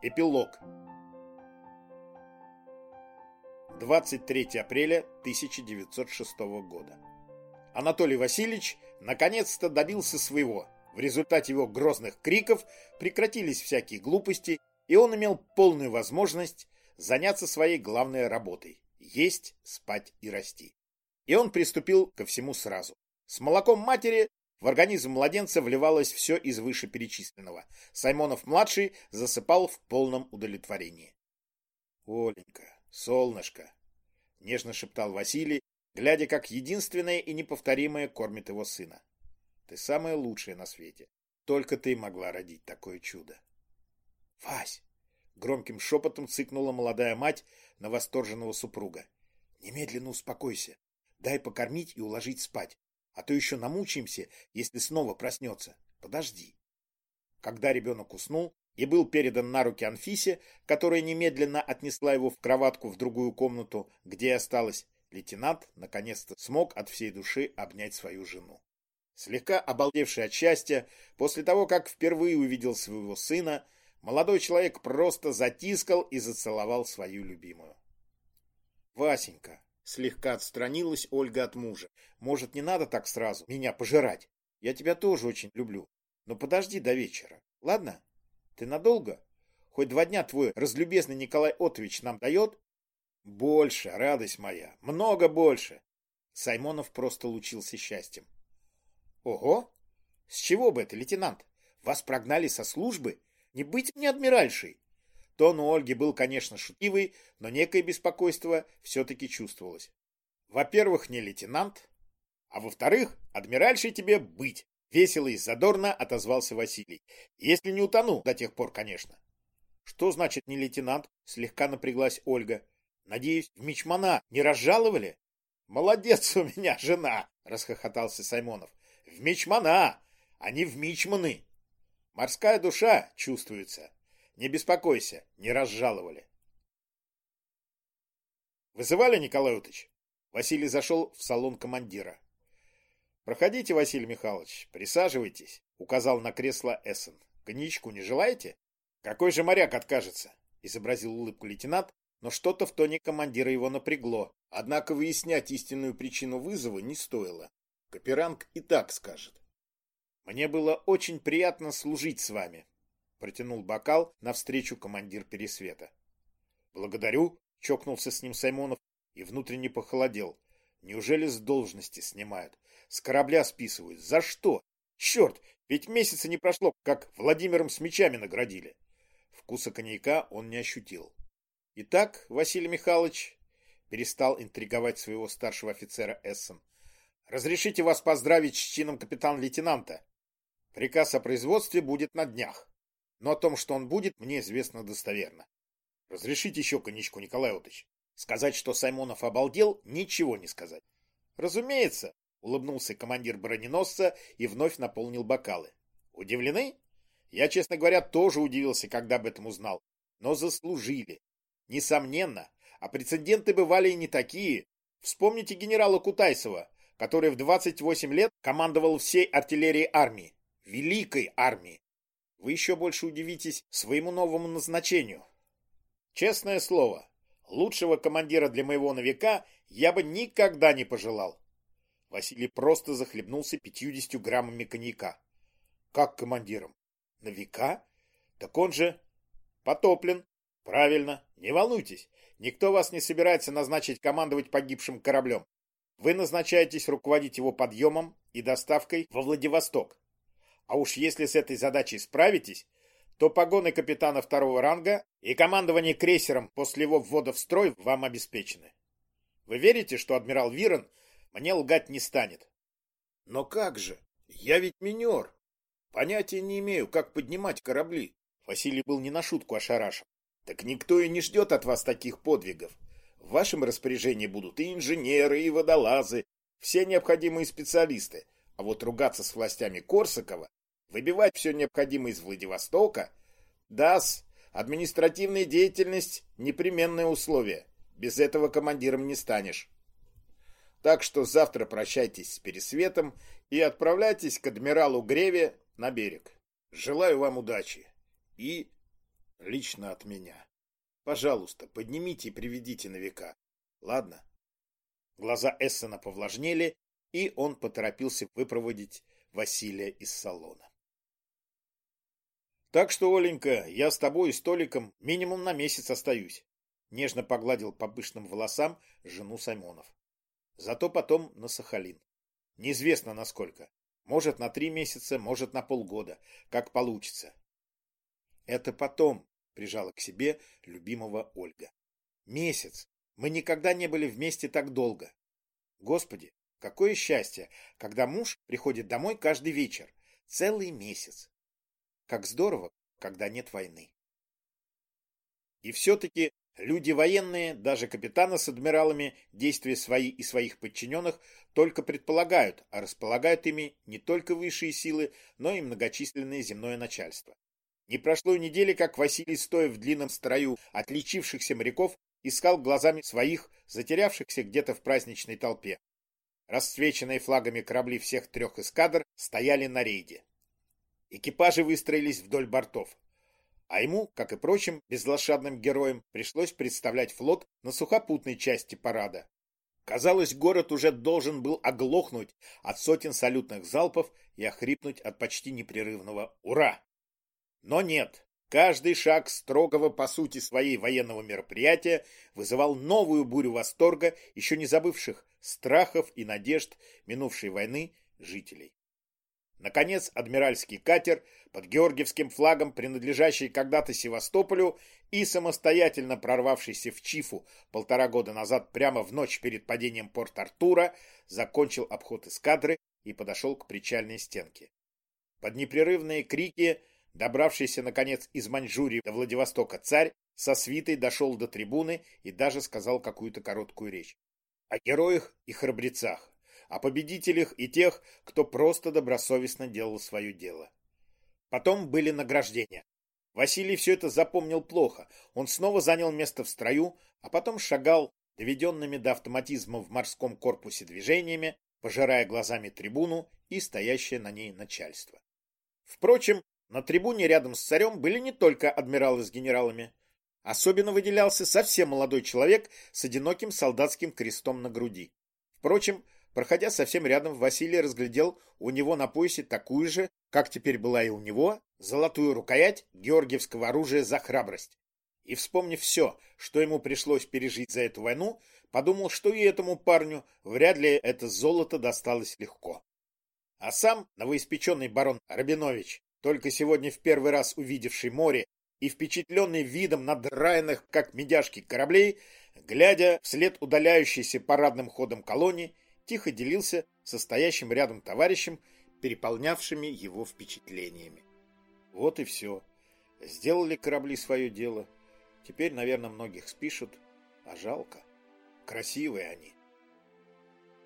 Эпилог 23 апреля 1906 года. Анатолий Васильевич наконец-то добился своего. В результате его грозных криков прекратились всякие глупости, и он имел полную возможность заняться своей главной работой – есть, спать и расти. И он приступил ко всему сразу. С молоком матери в организм младенца вливалось все из вышеперечисленного. Саймонов-младший засыпал в полном удовлетворении. «Оленька, солнышко!» — нежно шептал Василий, глядя, как единственное и неповторимое кормит его сына. «Ты самая лучшая на свете. Только ты могла родить такое чудо». «Вась!» — громким шепотом цыкнула молодая мать на восторженного супруга. «Немедленно успокойся. Дай покормить и уложить спать а то еще намучаемся, если снова проснется. Подожди. Когда ребенок уснул и был передан на руки Анфисе, которая немедленно отнесла его в кроватку в другую комнату, где и осталась, лейтенант наконец-то смог от всей души обнять свою жену. Слегка обалдевший от счастья, после того, как впервые увидел своего сына, молодой человек просто затискал и зацеловал свою любимую. «Васенька, Слегка отстранилась Ольга от мужа. Может, не надо так сразу меня пожирать? Я тебя тоже очень люблю. Но подожди до вечера, ладно? Ты надолго? Хоть два дня твой разлюбезный Николай Отович нам дает? Больше, радость моя, много больше. Саймонов просто лучился счастьем. Ого! С чего бы это, лейтенант? Вас прогнали со службы? Не быть мне адмиральшей? Тон у Ольги был, конечно, шутливый, но некое беспокойство все-таки чувствовалось. Во-первых, не лейтенант, а во-вторых, адмиральшей тебе быть. Весело и задорно отозвался Василий. Если не утону, до тех пор, конечно. Что значит не лейтенант? Слегка напряглась Ольга. Надеюсь, в Мичмана не разжаловали? Молодец у меня жена, расхохотался Саймонов. В Мичмана, а не в Мичманы. Морская душа чувствуется. Не беспокойся, не разжаловали. Вызывали, Николай Утыч? Василий зашел в салон командира. Проходите, Василий Михайлович, присаживайтесь, указал на кресло Эссен. Коньячку не желаете? Какой же моряк откажется? Изобразил улыбку лейтенант, но что-то в тоне командира его напрягло. Однако выяснять истинную причину вызова не стоило. Каперанг и так скажет. Мне было очень приятно служить с вами, Протянул бокал навстречу командир Пересвета. «Благодарю», — чокнулся с ним Саймонов и внутренне похолодел. «Неужели с должности снимают? С корабля списывают? За что? Черт, ведь месяца не прошло, как Владимиром с мечами наградили». Вкуса коньяка он не ощутил. «Итак, Василий Михайлович», — перестал интриговать своего старшего офицера Эссен, «разрешите вас поздравить с чином капитан-лейтенанта. Приказ о производстве будет на днях но о том, что он будет, мне известно достоверно. Разрешите еще коньячку, Николай Отович. Сказать, что Саймонов обалдел, ничего не сказать. Разумеется, улыбнулся командир броненосца и вновь наполнил бокалы. Удивлены? Я, честно говоря, тоже удивился, когда об этом узнал. Но заслужили. Несомненно. А прецеденты бывали и не такие. Вспомните генерала Кутайсова, который в 28 лет командовал всей артиллерией армии. Великой армии вы еще больше удивитесь своему новому назначению. Честное слово, лучшего командира для моего новика я бы никогда не пожелал. Василий просто захлебнулся пятьюдесятью граммами коньяка. Как командиром? Новика? Так он же потоплен. Правильно, не волнуйтесь. Никто вас не собирается назначить командовать погибшим кораблем. Вы назначаетесь руководить его подъемом и доставкой во Владивосток. А уж если с этой задачей справитесь, то погоны капитана второго ранга и командование крейсером после его ввода в строй вам обеспечены. Вы верите, что адмирал Вирон мне лгать не станет? Но как же? Я ведь минер. Понятия не имею, как поднимать корабли. Василий был не на шутку ошарашен. Так никто и не ждет от вас таких подвигов. В вашем распоряжении будут и инженеры, и водолазы, все необходимые специалисты. А вот ругаться с властями Корсакова Выбивать все необходимое из Владивостока? ДАС, административная деятельность – непременное условие. Без этого командиром не станешь. Так что завтра прощайтесь с Пересветом и отправляйтесь к адмиралу Греве на берег. Желаю вам удачи. И лично от меня. Пожалуйста, поднимите и приведите на века. Ладно? Глаза Эссена повлажнели, и он поторопился выпроводить Василия из салона. Так что, Оленька, я с тобой и Столиком минимум на месяц остаюсь. Нежно погладил по пышным волосам жену Саймонов. Зато потом на Сахалин. Неизвестно насколько. Может, на три месяца, может, на полгода. Как получится. Это потом, прижала к себе любимого Ольга. Месяц. Мы никогда не были вместе так долго. Господи, какое счастье, когда муж приходит домой каждый вечер. Целый месяц. Как здорово, когда нет войны. И все-таки люди военные, даже капитаны с адмиралами, действия свои и своих подчиненных только предполагают, а располагают ими не только высшие силы, но и многочисленное земное начальство. Не прошло и недели, как Василий, стоя в длинном строю отличившихся моряков, искал глазами своих, затерявшихся где-то в праздничной толпе. Расцвеченные флагами корабли всех трех эскадр стояли на рейде. Экипажи выстроились вдоль бортов. А ему, как и прочим безлошадным героям, пришлось представлять флот на сухопутной части парада. Казалось, город уже должен был оглохнуть от сотен салютных залпов и охрипнуть от почти непрерывного «Ура!». Но нет, каждый шаг строгого по сути своей военного мероприятия вызывал новую бурю восторга, еще не забывших страхов и надежд минувшей войны жителей. Наконец, адмиральский катер под георгиевским флагом, принадлежащий когда-то Севастополю и самостоятельно прорвавшийся в Чифу полтора года назад прямо в ночь перед падением Порт-Артура, закончил обход эскадры и подошел к причальной стенке. Под непрерывные крики, добравшийся, наконец, из Маньчжурии до Владивостока царь, со свитой дошел до трибуны и даже сказал какую-то короткую речь. О героях и храбрецах, о победителях и тех, кто просто добросовестно делал свое дело. Потом были награждения. Василий все это запомнил плохо. Он снова занял место в строю, а потом шагал, доведенными до автоматизма в морском корпусе движениями, пожирая глазами трибуну и стоящее на ней начальство. Впрочем, на трибуне рядом с царем были не только адмиралы с генералами. Особенно выделялся совсем молодой человек с одиноким солдатским крестом на груди. Впрочем, Проходя совсем рядом, Василий разглядел у него на поясе такую же, как теперь была и у него, золотую рукоять георгиевского оружия за храбрость. И, вспомнив все, что ему пришлось пережить за эту войну, подумал, что и этому парню вряд ли это золото досталось легко. А сам новоиспеченный барон Рабинович, только сегодня в первый раз увидевший море и впечатленный видом надраенных, как медяшки, кораблей, глядя вслед удаляющейся парадным ходом колонии, тихо делился со стоящим рядом товарищем, переполнявшими его впечатлениями. Вот и все. Сделали корабли свое дело. Теперь, наверное, многих спишут, а жалко. Красивые они.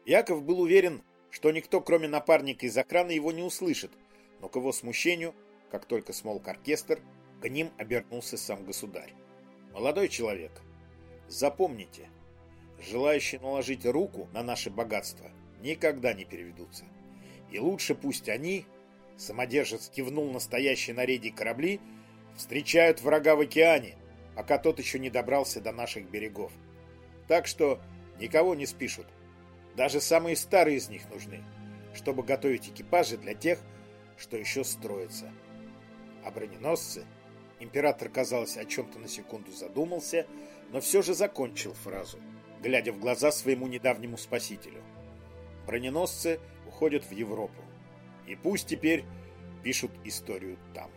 Яков был уверен, что никто, кроме напарника из охраны, его не услышит, но к его смущению, как только смолк оркестр, к ним обернулся сам государь. «Молодой человек, запомните, желающие наложить руку на наше богатство, никогда не переведутся. И лучше пусть они, самодержец кивнул настоящие на рейде корабли, встречают врага в океане, пока тот еще не добрался до наших берегов. Так что никого не спишут. Даже самые старые из них нужны, чтобы готовить экипажи для тех, что еще строятся. А броненосцы... Император, казалось, о чем-то на секунду задумался, но все же закончил фразу – глядя в глаза своему недавнему спасителю. Броненосцы уходят в Европу. И пусть теперь пишут историю там.